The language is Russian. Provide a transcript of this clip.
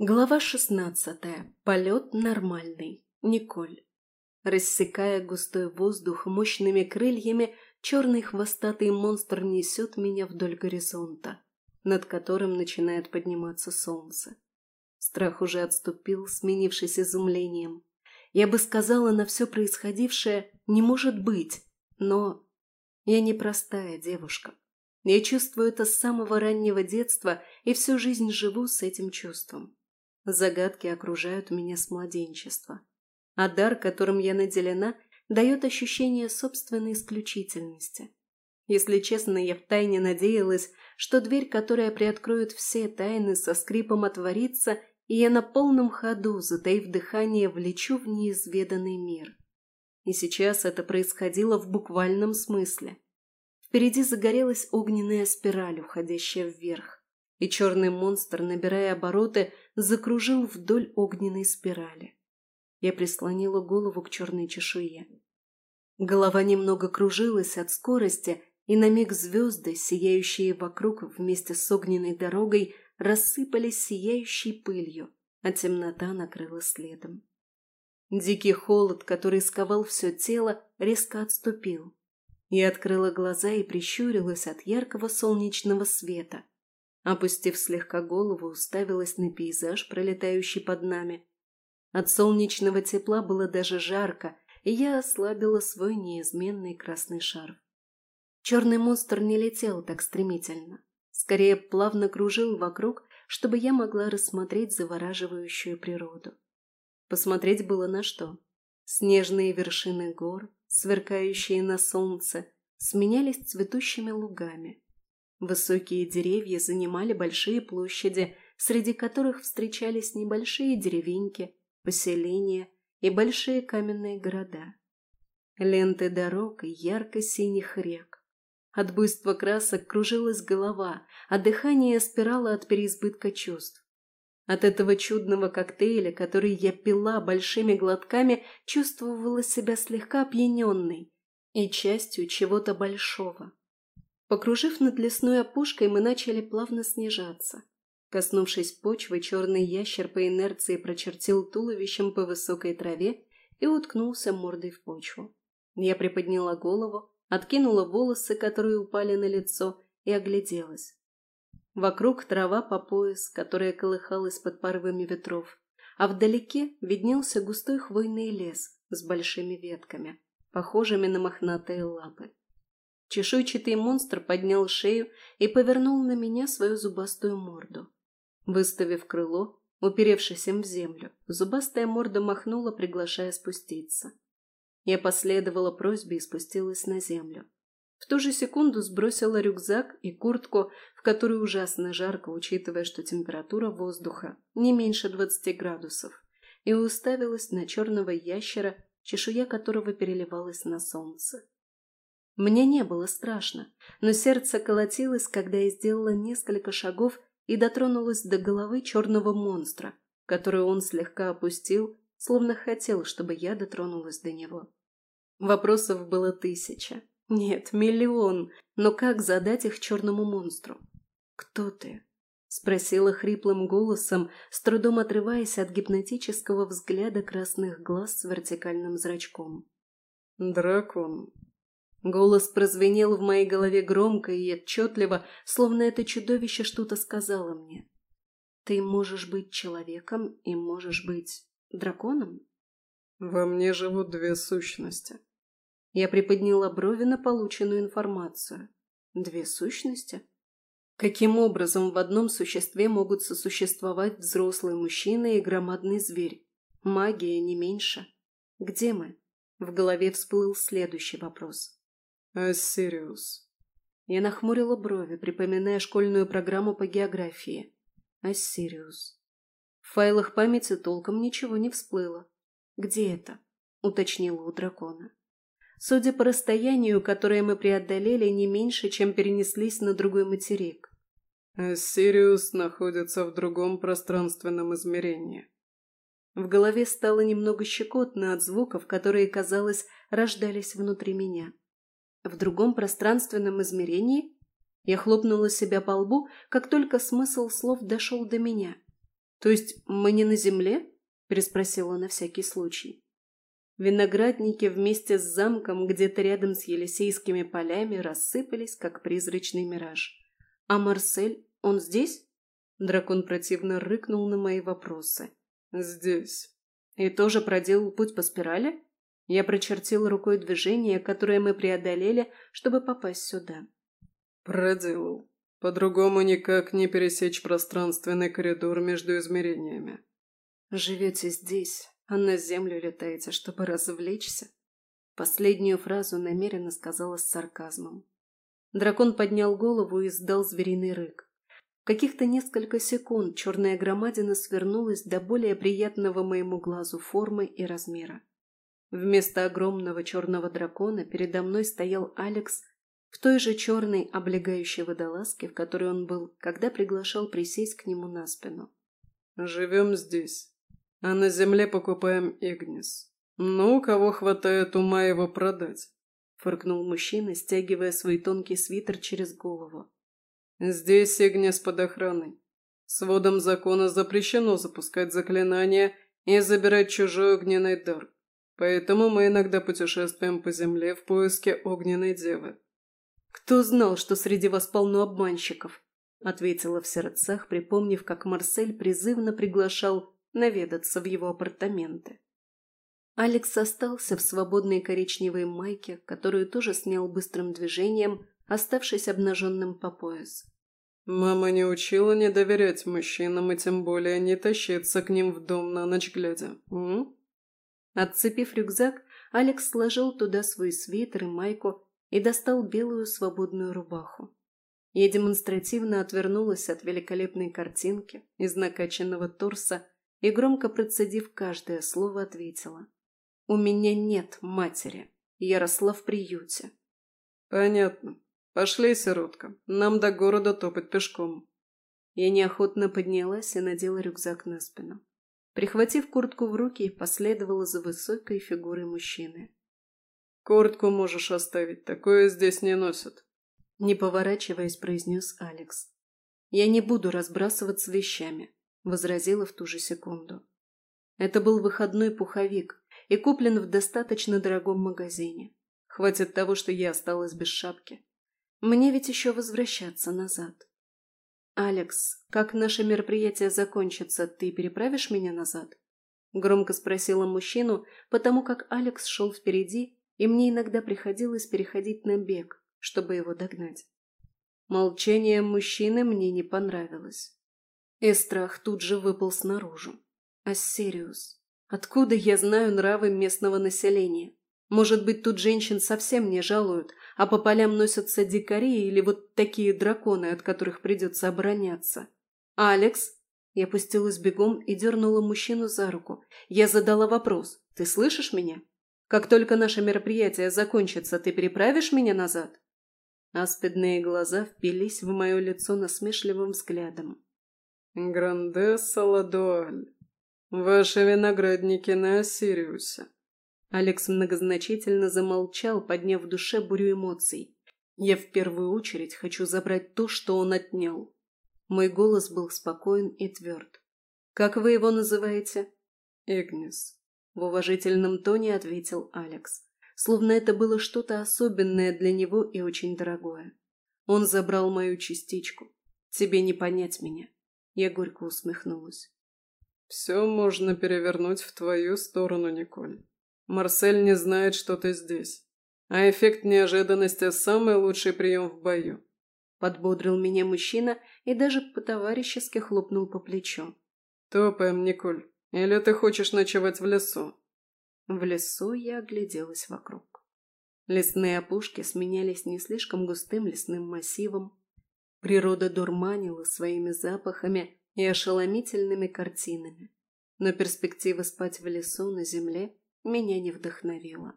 Глава шестнадцатая. Полет нормальный. Николь. Рассекая густой воздух мощными крыльями, черный хвостатый монстр несет меня вдоль горизонта, над которым начинает подниматься солнце. Страх уже отступил, сменившись изумлением. Я бы сказала на все происходившее «не может быть», но я не простая девушка. Я чувствую это с самого раннего детства и всю жизнь живу с этим чувством. Загадки окружают меня с младенчества. А дар, которым я наделена, дает ощущение собственной исключительности. Если честно, я втайне надеялась, что дверь, которая приоткроет все тайны, со скрипом отворится, и я на полном ходу, затаив дыхание, влечу в неизведанный мир. И сейчас это происходило в буквальном смысле. Впереди загорелась огненная спираль, уходящая вверх и черный монстр, набирая обороты, закружил вдоль огненной спирали. Я прислонила голову к черной чешуе. Голова немного кружилась от скорости, и на миг звезды, сияющие вокруг вместе с огненной дорогой, рассыпались сияющей пылью, а темнота накрыла следом. Дикий холод, который сковал все тело, резко отступил. Я открыла глаза и прищурилась от яркого солнечного света – Опустив слегка голову, уставилась на пейзаж, пролетающий под нами. От солнечного тепла было даже жарко, и я ослабила свой неизменный красный шарф. Черный монстр не летел так стремительно. Скорее, плавно кружил вокруг, чтобы я могла рассмотреть завораживающую природу. Посмотреть было на что. Снежные вершины гор, сверкающие на солнце, сменялись цветущими лугами. Высокие деревья занимали большие площади, среди которых встречались небольшие деревеньки, поселения и большие каменные города. Ленты дорог и ярко-синих рек. От буйства красок кружилась голова, а дыхание спирало от переизбытка чувств. От этого чудного коктейля, который я пила большими глотками, чувствовала себя слегка опьяненной и частью чего-то большого. Покружив над лесной опушкой, мы начали плавно снижаться. Коснувшись почвы, черный ящер по инерции прочертил туловищем по высокой траве и уткнулся мордой в почву. Я приподняла голову, откинула волосы, которые упали на лицо, и огляделась. Вокруг трава по пояс, которая колыхалась под порывами ветров, а вдалеке виднелся густой хвойный лес с большими ветками, похожими на мохнатые лапы. Чешуйчатый монстр поднял шею и повернул на меня свою зубастую морду. Выставив крыло, уперевшись им в землю, зубастая морда махнула, приглашая спуститься. Я последовала просьбе и спустилась на землю. В ту же секунду сбросила рюкзак и куртку, в которой ужасно жарко, учитывая, что температура воздуха не меньше двадцати градусов, и уставилась на черного ящера, чешуя которого переливалась на солнце. Мне не было страшно, но сердце колотилось, когда я сделала несколько шагов и дотронулась до головы черного монстра, которую он слегка опустил, словно хотел, чтобы я дотронулась до него. Вопросов было тысяча. Нет, миллион. Но как задать их черному монстру? «Кто ты?» — спросила хриплым голосом, с трудом отрываясь от гипнотического взгляда красных глаз с вертикальным зрачком. «Дракон», Голос прозвенел в моей голове громко и отчетливо, словно это чудовище что-то сказало мне. Ты можешь быть человеком и можешь быть драконом? Во мне живут две сущности. Я приподняла брови на полученную информацию. Две сущности? Каким образом в одном существе могут сосуществовать взрослый мужчина и громадный зверь? Магия не меньше. Где мы? В голове всплыл следующий вопрос. Ассириус. Я нахмурила брови, припоминая школьную программу по географии. Ассириус. В файлах памяти толком ничего не всплыло. «Где это?» — уточнила у дракона. Судя по расстоянию, которое мы преодолели, не меньше, чем перенеслись на другой материк. Ассириус находится в другом пространственном измерении. В голове стало немного щекотно от звуков, которые, казалось, рождались внутри меня в другом пространственном измерении? Я хлопнула себя по лбу, как только смысл слов дошел до меня. То есть мы не на земле? Переспросила на всякий случай. Виноградники вместе с замком где-то рядом с Елисейскими полями рассыпались, как призрачный мираж. А Марсель, он здесь? Дракон противно рыкнул на мои вопросы. «Здесь». «И тоже проделал путь по спирали?» Я прочертил рукой движение, которое мы преодолели, чтобы попасть сюда. «Проделал. По-другому никак не пересечь пространственный коридор между измерениями». «Живете здесь, а на землю летаете, чтобы развлечься?» Последнюю фразу намеренно сказала с сарказмом. Дракон поднял голову и издал звериный рык. Каких-то несколько секунд черная громадина свернулась до более приятного моему глазу формы и размера. Вместо огромного черного дракона передо мной стоял Алекс в той же черной облегающей водолазке, в которой он был, когда приглашал присесть к нему на спину. «Живем здесь, а на земле покупаем Игнис. Ну, кого хватает ума его продать?» — фыркнул мужчина, стягивая свой тонкий свитер через голову. Здесь Игнес под охраной. Сводом закона запрещено запускать заклинания и забирать чужой огненный дар. Поэтому мы иногда путешествуем по земле в поиске огненной девы. «Кто знал, что среди вас полно обманщиков?» — ответила в сердцах, припомнив, как Марсель призывно приглашал наведаться в его апартаменты. Алекс остался в свободной коричневой майке, которую тоже снял быстрым движением, оставшись обнаженным по пояс. «Мама не учила не доверять мужчинам и тем более не тащиться к ним в дом на ночь глядя, м?» Отцепив рюкзак, Алекс сложил туда свой свитер и майку и достал белую свободную рубаху. Я демонстративно отвернулась от великолепной картинки из накачанного торса и, громко процедив каждое слово, ответила. «У меня нет матери. Я росла в приюте». «Понятно. «Пошли, сиротка, нам до города топать пешком». Я неохотно поднялась и надела рюкзак на спину. Прихватив куртку в руки, последовала за высокой фигурой мужчины. «Куртку можешь оставить, такое здесь не носят», — не поворачиваясь, произнес Алекс. «Я не буду разбрасываться вещами», — возразила в ту же секунду. Это был выходной пуховик и куплен в достаточно дорогом магазине. Хватит того, что я осталась без шапки. Мне ведь еще возвращаться назад. «Алекс, как наше мероприятие закончится, ты переправишь меня назад?» Громко спросила мужчину, потому как Алекс шел впереди, и мне иногда приходилось переходить на бег, чтобы его догнать. Молчание мужчины мне не понравилось. И страх тут же выпал снаружи. Ассириус. Откуда я знаю нравы местного населения? Может быть, тут женщин совсем не жалуют, а по полям носятся дикари или вот такие драконы, от которых придется обороняться. «Алекс?» Я пустилась бегом и дернула мужчину за руку. Я задала вопрос. «Ты слышишь меня? Как только наше мероприятие закончится, ты переправишь меня назад?» Аспидные глаза впились в мое лицо насмешливым взглядом. «Грандесса Ладуаль, ваши виноградники на Осириусе. Алекс многозначительно замолчал, подняв в душе бурю эмоций. «Я в первую очередь хочу забрать то, что он отнял». Мой голос был спокоен и тверд. «Как вы его называете?» «Игнис», — в уважительном тоне ответил Алекс, словно это было что-то особенное для него и очень дорогое. «Он забрал мою частичку. Тебе не понять меня». Я горько усмехнулась. «Все можно перевернуть в твою сторону, Николь. Марсель не знает, что ты здесь. А эффект неожиданности – самый лучший прием в бою. Подбодрил меня мужчина и даже по-товарищески хлопнул по плечу. «Топаем, Николь. Или ты хочешь ночевать в лесу?» В лесу я огляделась вокруг. Лесные опушки сменялись не слишком густым лесным массивом. Природа дурманила своими запахами и ошеломительными картинами. Но перспектива спать в лесу на земле меня не вдохновила.